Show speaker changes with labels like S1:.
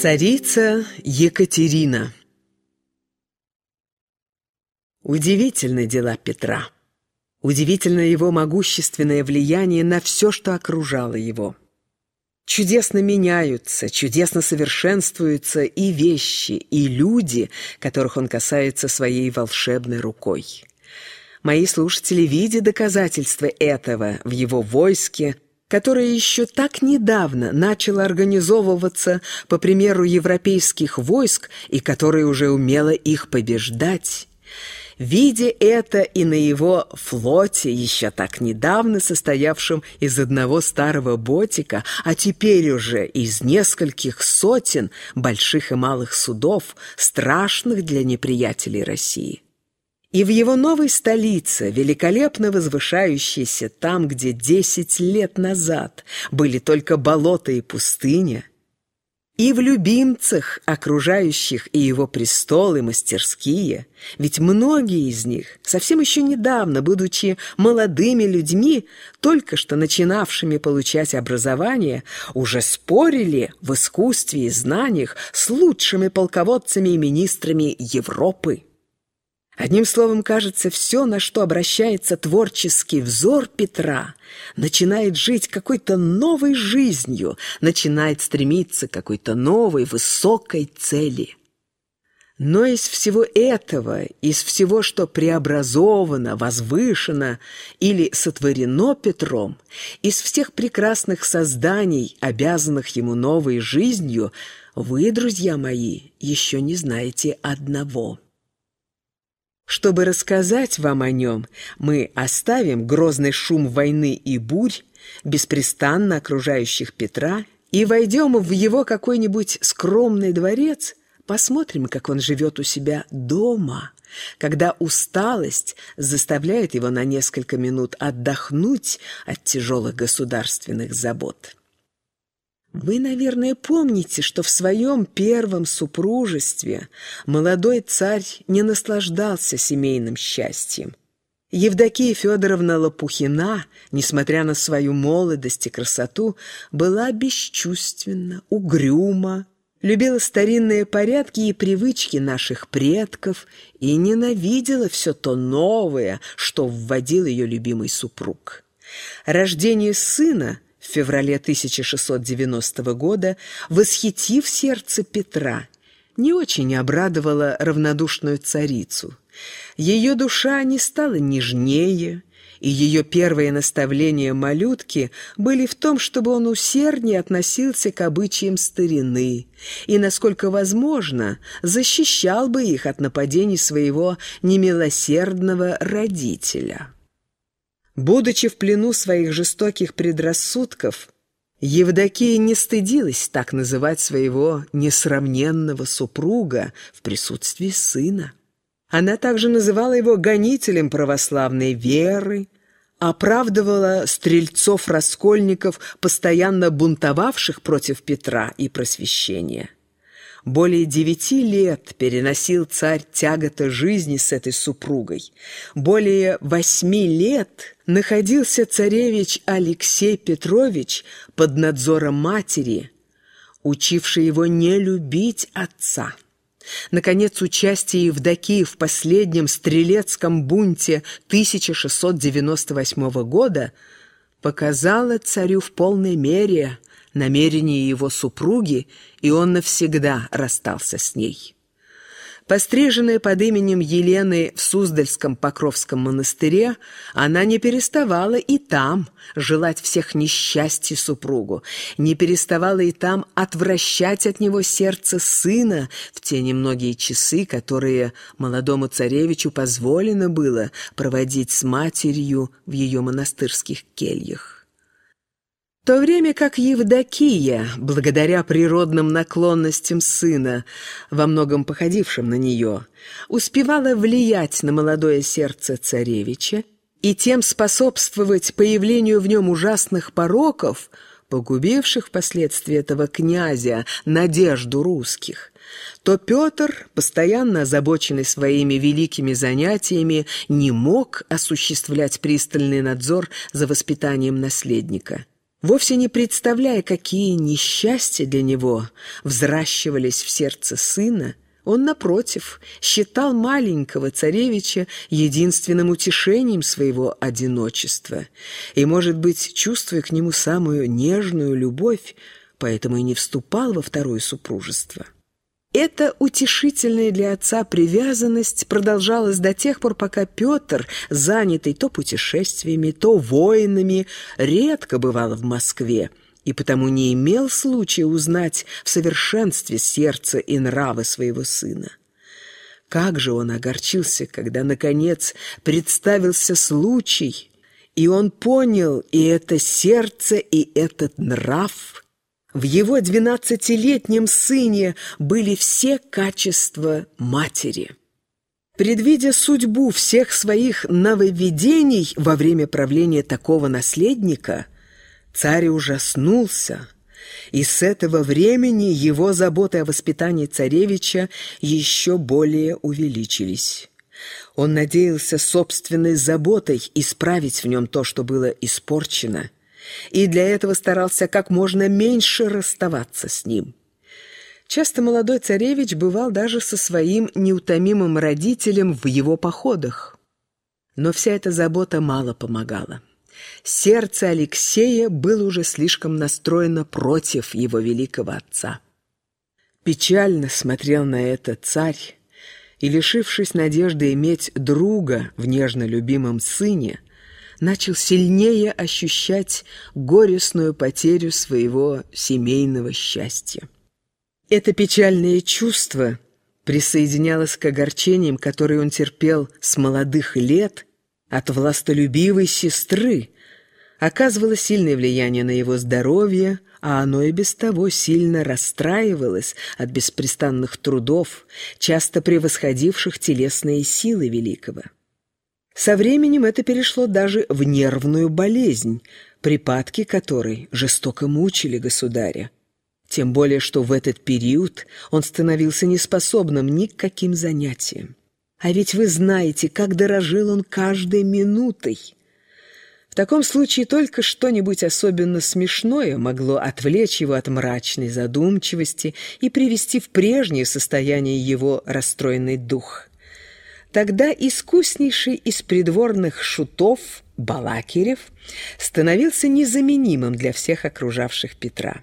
S1: Царица Екатерина Удивительны дела Петра. Удивительно его могущественное влияние на все, что окружало его. Чудесно меняются, чудесно совершенствуются и вещи, и люди, которых он касается своей волшебной рукой. Мои слушатели видят доказательства этого в его войске, которое еще так недавно начало организовываться по примеру европейских войск и которое уже умело их побеждать. Видя это и на его флоте, еще так недавно состоявшем из одного старого ботика, а теперь уже из нескольких сотен больших и малых судов, страшных для неприятелей России. И в его новой столице, великолепно возвышающейся там, где десять лет назад были только болота и пустыня, и в любимцах, окружающих и его престол, и мастерские, ведь многие из них, совсем еще недавно, будучи молодыми людьми, только что начинавшими получать образование, уже спорили в искусстве и знаниях с лучшими полководцами и министрами Европы. Одним словом, кажется, все, на что обращается творческий взор Петра, начинает жить какой-то новой жизнью, начинает стремиться к какой-то новой, высокой цели. Но из всего этого, из всего, что преобразовано, возвышено или сотворено Петром, из всех прекрасных созданий, обязанных ему новой жизнью, вы, друзья мои, еще не знаете одного – чтобы рассказать вам о нем, мы оставим грозный шум войны и бурь, беспрестанно окружающих Петра, и войдем в его какой-нибудь скромный дворец, посмотрим, как он живет у себя дома, когда усталость заставляет его на несколько минут отдохнуть от тяжелых государственных забот. Вы, наверное, помните, что в своем первом супружестве молодой царь не наслаждался семейным счастьем. Евдокия Федоровна Лопухина, несмотря на свою молодость и красоту, была бесчувственна, угрюма, любила старинные порядки и привычки наших предков и ненавидела все то новое, что вводил ее любимый супруг. Рождение сына – феврале 1690 года, восхитив сердце Петра, не очень обрадовала равнодушную царицу. Ее душа не стала нежнее, и ее первые наставления малютки были в том, чтобы он усерднее относился к обычаям старины и, насколько возможно, защищал бы их от нападений своего немилосердного родителя. Будучи в плену своих жестоких предрассудков, Евдокия не стыдилась так называть своего несравненного супруга в присутствии сына. Она также называла его гонителем православной веры, оправдывала стрельцов-раскольников, постоянно бунтовавших против Петра и просвещения. Более девяти лет переносил царь тягота жизни с этой супругой. Более восьми лет находился царевич Алексей Петрович под надзором матери, учившей его не любить отца. Наконец, участие Евдокии в последнем стрелецком бунте 1698 года показало царю в полной мере – намерение его супруги, и он навсегда расстался с ней. Постриженная под именем Елены в Суздальском Покровском монастыре, она не переставала и там желать всех несчастий супругу, не переставала и там отвращать от него сердце сына в те немногие часы, которые молодому царевичу позволено было проводить с матерью в ее монастырских кельях то время как Евдокия, благодаря природным наклонностям сына, во многом походившим на нее, успевала влиять на молодое сердце царевича и тем способствовать появлению в нем ужасных пороков, погубивших впоследствии этого князя надежду русских, то Петр, постоянно озабоченный своими великими занятиями, не мог осуществлять пристальный надзор за воспитанием наследника – вовсе не представляя, какие несчастья для него взращивались в сердце сына, он, напротив, считал маленького царевича единственным утешением своего одиночества и, может быть, чувствуя к нему самую нежную любовь, поэтому и не вступал во второе супружество. Эта утешительная для отца привязанность продолжалась до тех пор, пока Петр, занятый то путешествиями, то воинами, редко бывал в Москве и потому не имел случая узнать в совершенстве сердце и нравы своего сына. Как же он огорчился, когда, наконец, представился случай, и он понял и это сердце, и этот нрав. В его двенадцатилетнем сыне были все качества матери. Предвидя судьбу всех своих нововведений во время правления такого наследника – Царь ужаснулся, и с этого времени его заботы о воспитании царевича еще более увеличились. Он надеялся собственной заботой исправить в нем то, что было испорчено, и для этого старался как можно меньше расставаться с ним. Часто молодой царевич бывал даже со своим неутомимым родителем в его походах. Но вся эта забота мало помогала. Сердце Алексея было уже слишком настроено против его великого отца. Печально смотрел на это царь, и, лишившись надежды иметь друга в нежно любимом сыне, начал сильнее ощущать горестную потерю своего семейного счастья. Это печальное чувство присоединялось к огорчениям, которые он терпел с молодых лет от властолюбивой сестры, оказывало сильное влияние на его здоровье, а оно и без того сильно расстраивалось от беспрестанных трудов, часто превосходивших телесные силы великого. Со временем это перешло даже в нервную болезнь, припадки которой жестоко мучили государя. Тем более, что в этот период он становился неспособным ни к каким занятиям. А ведь вы знаете, как дорожил он каждой минутой. В таком случае только что-нибудь особенно смешное могло отвлечь его от мрачной задумчивости и привести в прежнее состояние его расстроенный дух. Тогда искуснейший из придворных шутов Балакирев становился незаменимым для всех окружавших Петра.